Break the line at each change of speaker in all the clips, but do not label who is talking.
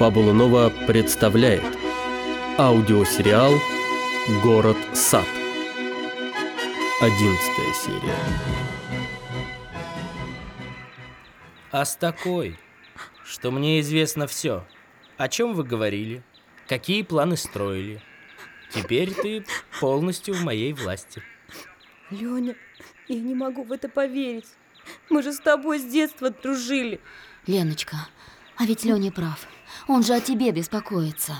Фабула Нова представляет аудиосериал «Город Сад». Одиннадцатая серия.
А с такой, что мне известно все. О чем вы говорили? Какие планы строили? Теперь ты полностью в моей власти.
Леня, я не могу в это поверить. Мы же с тобой с детства дружили.
Леночка, а ведь Леня прав. Он же о тебе беспокоится.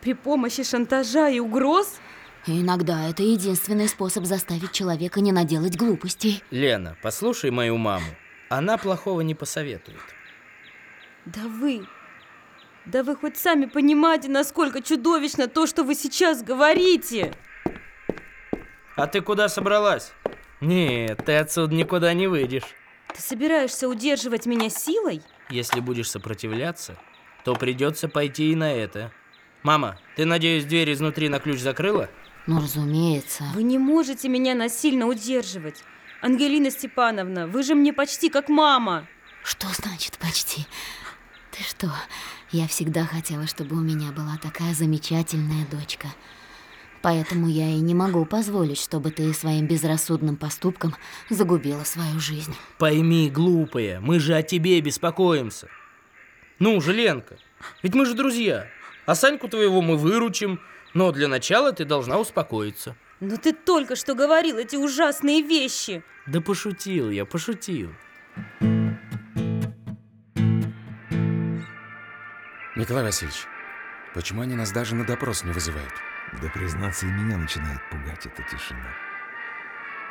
При помощи шантажа и угроз?
Иногда это единственный способ заставить человека не наделать глупостей.
Лена, послушай мою маму. Она плохого не посоветует.
Да вы... Да вы хоть сами понимаете, насколько чудовищно то, что вы сейчас говорите.
А ты куда собралась? Нет, ты отсюда никуда не выйдешь.
Ты собираешься удерживать меня силой?
Если будешь сопротивляться, то придется пойти и на это. Мама, ты, надеюсь, дверь изнутри на ключ закрыла?
Ну, разумеется.
Вы не можете меня насильно удерживать. Ангелина Степановна, вы же мне почти как мама.
Что значит почти? Ты что? Я всегда хотела, чтобы у меня была такая замечательная дочка. Поэтому я и не могу позволить, чтобы ты своим безрассудным поступком загубила свою жизнь.
Пойми, глупая, мы же о тебе беспокоимся. Ну же, Ленка, ведь мы же друзья. А Саньку твоего мы выручим, но для начала ты должна успокоиться.
Но ты только что говорил эти ужасные вещи.
Да пошутил я, пошутил.
Николай Васильевич, почему они нас даже на допрос не вызывают?
Да, признаться, и меня начинает пугать эта тишина.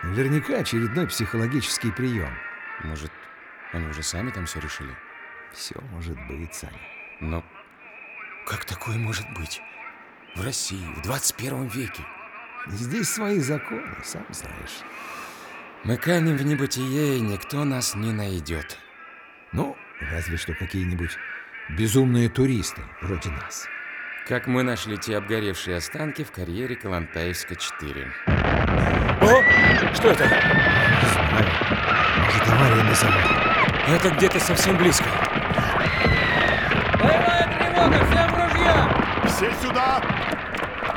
Наверняка очередной психологический прием.
Может, они уже сами там все решили?
Все может быть, Саня.
Но как такое может быть? В России, в 21 веке.
Здесь свои законы, сам знаешь.
Мы канем в небытие, и никто нас не найдет.
Ну, разве что какие-нибудь безумные туристы, вроде нас.
Как мы нашли те обгоревшие останки в карьере Калантаевска-4.
О! Что это? Не знаю. Может, авария на заводе.
Это где-то совсем близко.
Боевая тревога, всем ружья!
Все сюда!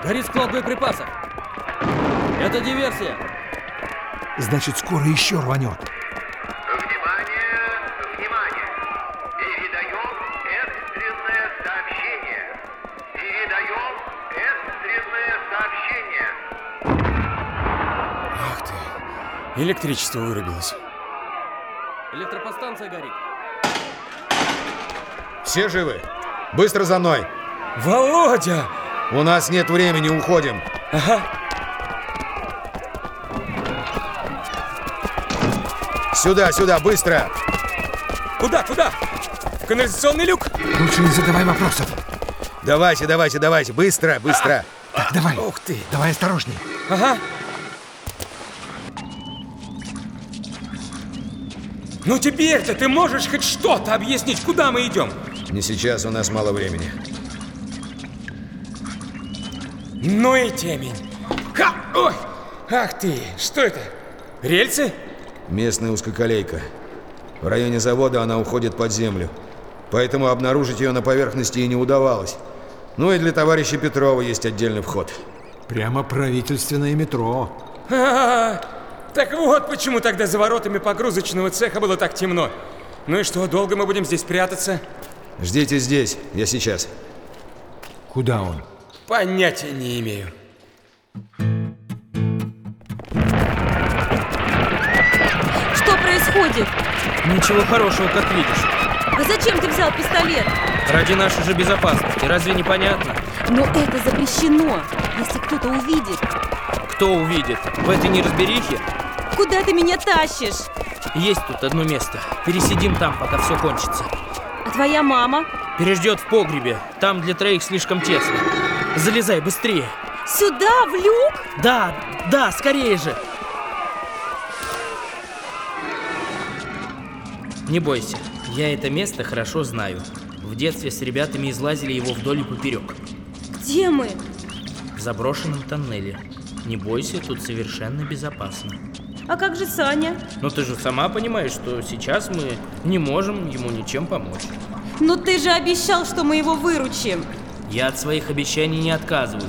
Горит склад боеприпасов. Это диверсия.
Значит, скоро еще рванет.
Внимание! Внимание!
Электропостанция горит.
Все живы? Быстро за мной!
Володя!
У нас нет времени, уходим!
Ага.
Сюда, сюда, быстро!
Куда, куда? В канализационный люк?
Лучше не задавай вопросов.
Давайте, давайте, давайте, быстро, быстро!
Так, давай.
Ух ты!
Давай осторожней.
Ага. Ну теперь-то ты можешь хоть что-то объяснить, куда мы идем?
Не сейчас, у нас мало времени.
Ну и темень. Ха! Ой! Ах ты! Что это? Рельсы?
Местная узкоколейка. В районе завода она уходит под землю. Поэтому обнаружить ее на поверхности и не удавалось. Ну и для товарища Петрова есть отдельный вход.
Прямо правительственное метро.
А, так вот почему тогда за воротами погрузочного цеха было так темно. Ну и что, долго мы будем здесь прятаться?
Ждите здесь, я сейчас.
Куда он?
Понятия не имею.
Что происходит?
Ничего хорошего, как видишь.
А зачем ты взял пистолет?
Ради нашей же безопасности, разве не понятно?
Но это запрещено. Если кто-то увидит.
Кто увидит? В этой неразберихе
Куда ты меня тащишь?
есть тут одно место. Пересидим там, пока все кончится.
А твоя мама?
Переждет в погребе. Там для троих слишком тесно. Залезай быстрее.
Сюда, в люк?
Да, да, скорее же. Не бойся, я это место хорошо знаю. В детстве с ребятами излазили его вдоль и поперек.
Где мы?
В заброшенном тоннеле. Не бойся, тут совершенно безопасно.
А как же Саня?
Но ты же сама понимаешь, что сейчас мы не можем ему ничем помочь.
Но ты же обещал, что мы его выручим.
Я от своих обещаний не отказываюсь.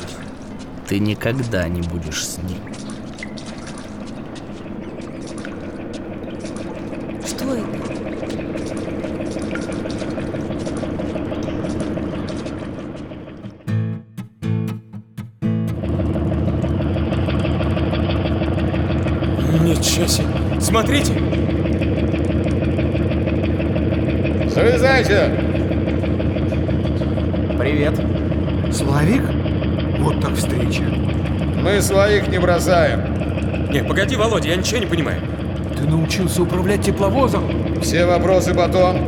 Ты никогда не будешь с ним.
Ничего себе. Смотрите.
Слезайте!
Привет.
Славик? Вот так встреча.
Мы своих не бросаем.
Не, погоди, Володя, я ничего не понимаю.
Ты научился управлять тепловозом?
Все вопросы потом.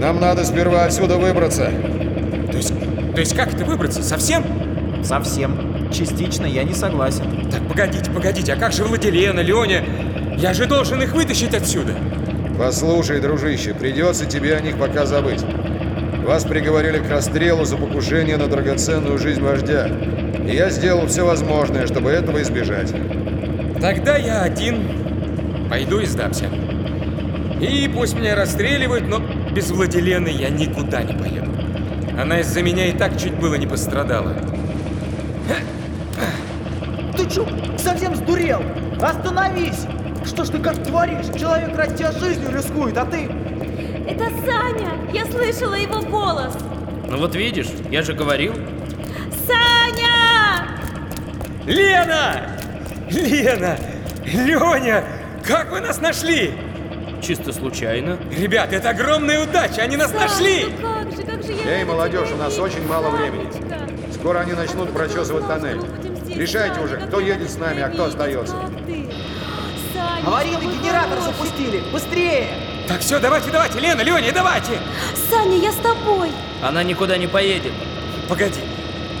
Нам надо сперва отсюда выбраться.
То есть, то есть как это выбраться? Совсем?
Совсем. Частично я не согласен.
Так, погодите, погодите, а как же Владилена, Леня? Я же должен их вытащить отсюда.
Послушай, дружище, придется тебе о них пока забыть. Вас приговорили к расстрелу за покушение на драгоценную жизнь вождя. И я сделал все возможное, чтобы этого избежать.
Тогда я один пойду и сдамся. И пусть меня расстреливают, но без Владилены я никуда не поеду. Она из-за меня и так чуть было не пострадала.
Чё, совсем сдурел? Остановись! Что ж ты как творишь? Человек ради жизнью рискует, а ты...
Это Саня! Я слышала его голос!
Ну вот видишь, я же говорил.
Саня!
Лена! Лена! Леня! Как вы нас нашли?
Чисто случайно.
Ребят, это огромная удача, они нас
Саня,
нашли!
ну как же, как же я
Эй, молодежь, у нас очень мало времени. Скоро они начнут прочесывать тоннель. Решайте уже, кто едет с нами, а кто остается.
Аварийный генератор запустили! Быстрее!
Так, все, давайте, давайте, Лена, Леня, давайте!
Саня, я с тобой!
Она никуда не поедет.
Погоди,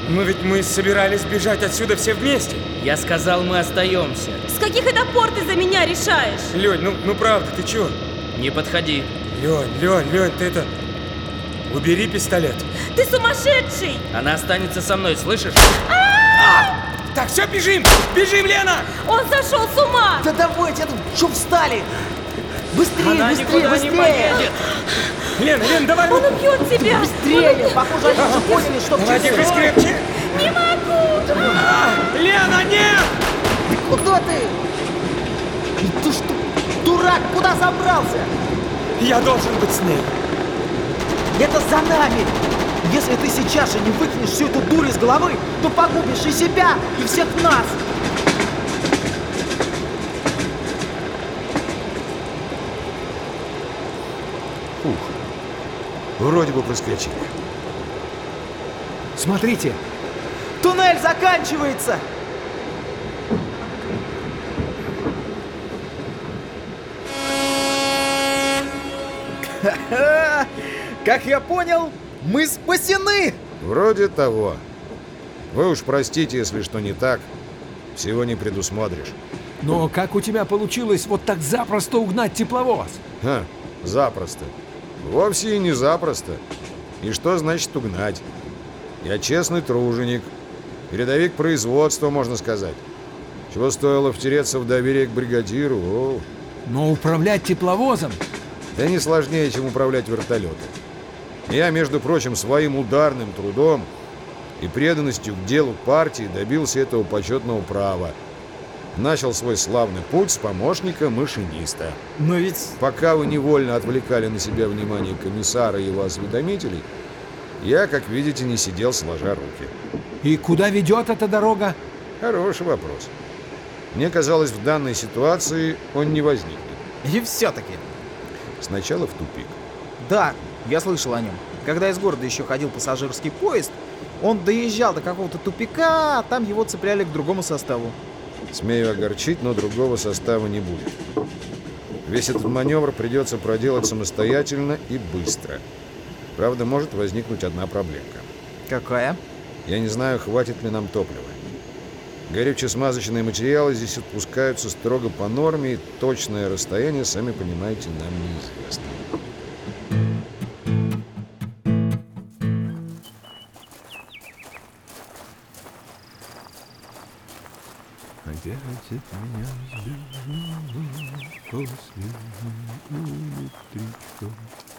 но ведь мы собирались бежать отсюда все вместе.
Я сказал, мы остаемся.
С каких это пор ты за меня решаешь?
Лень, ну, ну правда, ты чё?
Не подходи.
Лень, Лень, Лень, ты это... Убери пистолет.
Ты сумасшедший!
Она останется со мной, слышишь?
Так, все, бежим! Бежим, Лена!
Он сошел с ума!
Да давайте, ну чё встали? Быстрее,
Она
быстрее,
никуда
быстрее!
не поедет.
Лена, Лена, давай!
Он убьет тебя!
Быстрее! Похоже, они уже поняли, что в
Давай,
часы.
держись крепче!
Не могу!
А, Лена, нет!
Куда ты? Ты что, дурак, куда забрался?
Я должен быть с ней.
Это за нами! Если ты сейчас же не выкинешь всю эту дурь из головы, то погубишь и себя, и всех нас!
Вроде бы проскочили.
Смотрите,
Туннель заканчивается! Как я понял, мы спасены!
Вроде того. Вы уж простите, если что не так. Всего не предусмотришь.
но как у тебя получилось вот так запросто угнать тепловоз?
Ха, запросто. Вовсе и не запросто. И что значит угнать? Я честный труженик. Передовик производства, можно сказать. Чего стоило втереться в доверие к бригадиру? О,
Но управлять тепловозом?
да не сложнее, чем управлять вертолетом. Я, между прочим, своим ударным трудом и преданностью к делу партии добился этого почетного права. Начал свой славный путь с помощника машиниста.
Но ведь...
Пока вы невольно отвлекали на себя внимание комиссара и его осведомителей, я, как видите, не сидел сложа руки.
И куда ведет эта дорога?
Хороший вопрос. Мне казалось, в данной ситуации он не возникнет.
И все-таки.
Сначала в тупик.
Да, я слышал о нем. Когда из города еще ходил пассажирский поезд, он доезжал до какого-то тупика, а там его цепляли к другому составу.
Смею огорчить, но другого состава не будет. Весь этот маневр придется проделать самостоятельно и быстро. Правда, может возникнуть одна проблемка.
Какая?
Я не знаю, хватит ли нам топлива. Горюче-смазочные материалы здесь отпускаются строго по норме, и точное расстояние, сами понимаете, нам неизвестно.
От меня последняя электричка.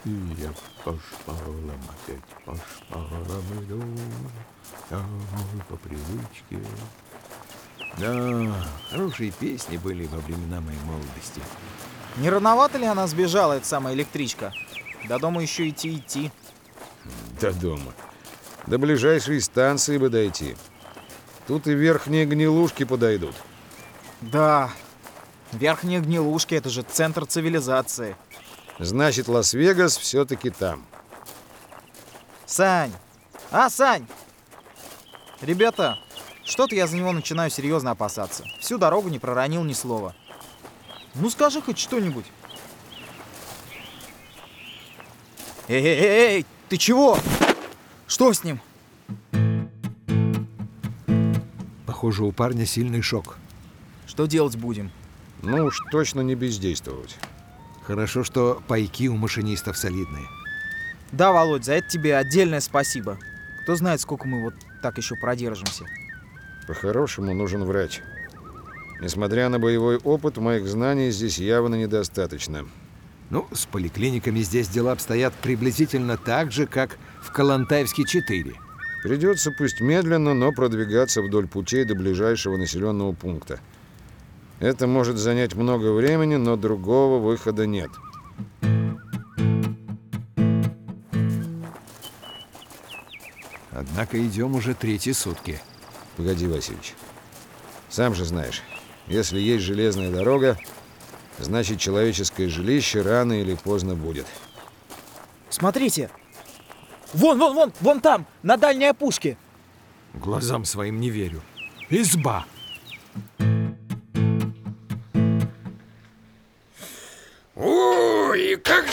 И я по шпалам опять по шпалам иду, домой по привычке. Да, хорошие песни были во времена моей молодости.
Не рановато ли она сбежала, эта самая электричка? До дома еще идти-идти.
До дома. До ближайшей станции бы дойти. Тут и верхние гнилушки подойдут.
Да, верхние гнилушки — это же центр цивилизации.
Значит, Лас-Вегас все-таки там.
Сань! А, Сань! Ребята, что-то я за него начинаю серьезно опасаться. Всю дорогу не проронил ни слова. Ну скажи хоть что-нибудь. Эй-эй-эй, ты чего? Что с ним?
Похоже, у парня сильный шок.
Что делать будем?
Ну уж точно не бездействовать.
Хорошо, что пайки у машинистов солидные.
Да, Володь, за это тебе отдельное спасибо. Кто знает, сколько мы вот так еще продержимся.
По-хорошему нужен врач. Несмотря на боевой опыт, моих знаний здесь явно недостаточно.
Ну, с поликлиниками здесь дела обстоят приблизительно так же, как в Калантаевске 4.
Придется пусть медленно, но продвигаться вдоль путей до ближайшего населенного пункта. Это может занять много времени, но другого выхода нет.
Однако идем уже третьи сутки.
Погоди, Васильевич. Сам же знаешь, если есть железная дорога, значит человеческое жилище рано или поздно будет.
Смотрите! Вон, вон, вон, вон там, на дальней опушке.
Глазам своим не верю. Изба!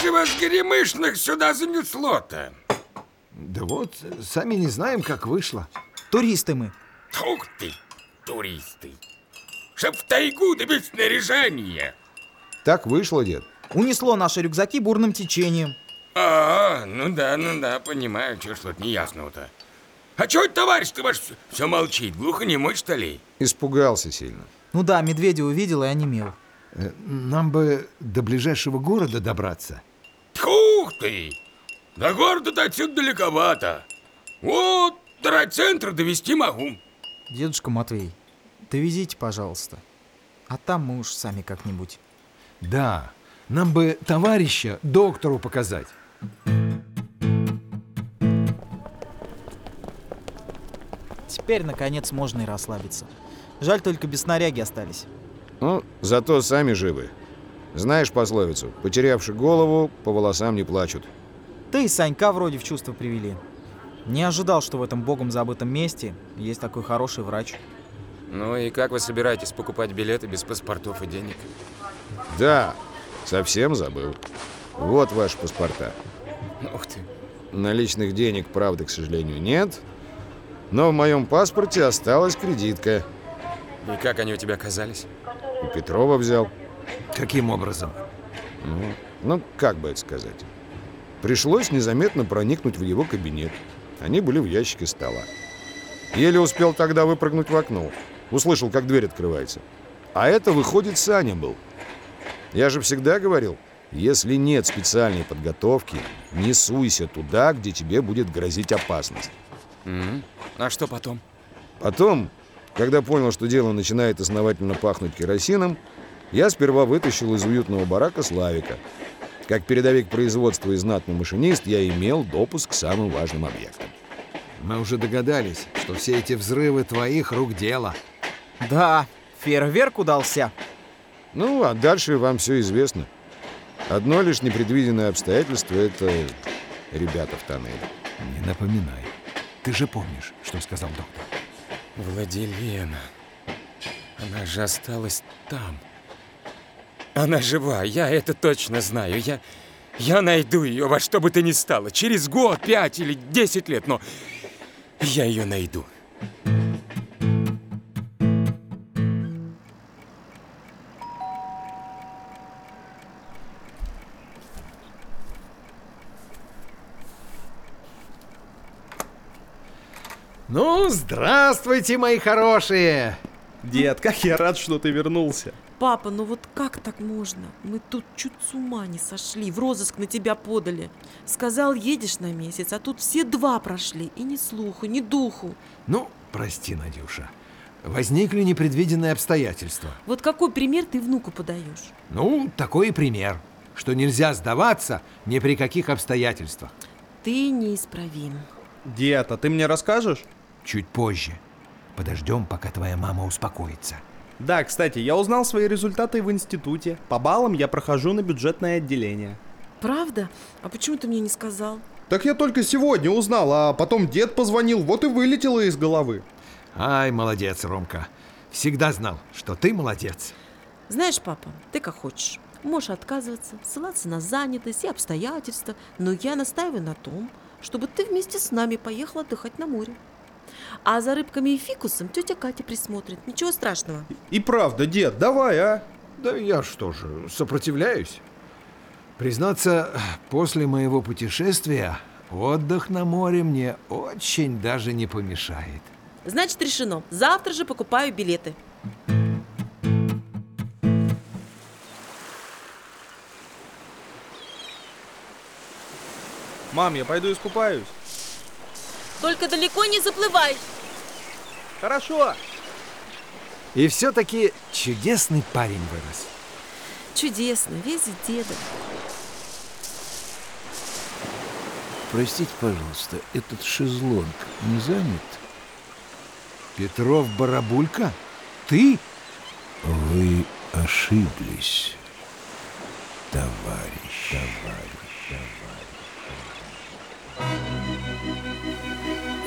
Же вас горемышных сюда занесло-то?
Да вот, сами не знаем, как вышло.
Туристы мы.
Ух ты, туристы. Чтоб в тайгу да без снаряжения.
Так вышло, дед.
Унесло наши рюкзаки бурным течением.
А, ну да, ну да, понимаю, что что-то неясного-то. А чего это товарищ-то ваш все молчит? Глухонемой, что ли?
Испугался сильно.
Ну да, медведя увидел и онемел.
Э, Нам бы до ближайшего города добраться.
Тьфу ты! До города-то отсюда далековато. Вот, до райцентра довести могу.
Дедушка Матвей, довезите, пожалуйста. А там мы уж сами как-нибудь.
Да, нам бы товарища доктору показать.
Теперь, наконец, можно и расслабиться. Жаль, только без снаряги остались.
Ну, зато сами живы. Знаешь пословицу, потерявши голову, по волосам не плачут.
Ты и Санька вроде в чувство привели. Не ожидал, что в этом богом забытом месте есть такой хороший врач.
Ну и как вы собираетесь покупать билеты без паспортов и денег?
Да, совсем забыл. Вот ваши паспорта.
Ух ты.
Наличных денег, правда, к сожалению, нет. Но в моем паспорте осталась кредитка.
И как они у тебя оказались?
У Петрова взял.
Каким образом?
Ну, ну, как бы это сказать. Пришлось незаметно проникнуть в его кабинет. Они были в ящике стола. Еле успел тогда выпрыгнуть в окно. Услышал, как дверь открывается. А это, выходит, Саня был. Я же всегда говорил, если нет специальной подготовки, не суйся туда, где тебе будет грозить опасность.
М, А что потом?
Потом, когда понял, что дело начинает основательно пахнуть керосином, я сперва вытащил из уютного барака Славика. Как передовик производства и знатный машинист, я имел допуск к самым важным объектам.
Мы уже догадались, что все эти взрывы твоих рук дело.
Да, фейерверк удался.
Ну, а дальше вам все известно. Одно лишь непредвиденное обстоятельство — это ребята в тоннеле.
Не напоминай. Ты же помнишь, что сказал доктор.
Владилена. Она же осталась там. Она жива, я это точно знаю. Я, я найду ее во что бы то ни стало. Через год, пять или десять лет, но я ее найду.
Ну, здравствуйте, мои хорошие!
Дед, как я рад, что ты вернулся.
Папа, ну вот как так можно? Мы тут чуть с ума не сошли, в розыск на тебя подали. Сказал, едешь на месяц, а тут все два прошли, и ни слуху, ни духу.
Ну, прости, Надюша. Возникли непредвиденные обстоятельства.
Вот какой пример ты внуку подаешь?
Ну, такой и пример, что нельзя сдаваться ни при каких обстоятельствах.
Ты неисправим.
Дед, а ты мне расскажешь?
Чуть позже. Подождем, пока твоя мама успокоится.
Да, кстати, я узнал свои результаты в институте. По баллам я прохожу на бюджетное отделение.
Правда? А почему ты мне не сказал?
Так я только сегодня узнал, а потом дед позвонил, вот и вылетело из головы.
Ай, молодец, Ромка. Всегда знал, что ты молодец.
Знаешь, папа, ты как хочешь. Можешь отказываться, ссылаться на занятость и обстоятельства, но я настаиваю на том, чтобы ты вместе с нами поехал отдыхать на море. А за рыбками и фикусом тетя Катя присмотрит. Ничего страшного.
И правда, дед, давай, а?
Да я что же, сопротивляюсь.
Признаться, после моего путешествия отдых на море мне очень даже не помешает.
Значит, решено. Завтра же покупаю билеты.
Мам, я пойду искупаюсь.
Только далеко не заплывай.
Хорошо.
И все-таки чудесный парень вырос.
Чудесно, весь деда.
Простите, пожалуйста, этот шезлонг не занят?
Петров Барабулька? Ты?
Вы ошиблись, товарищ. Товарищ.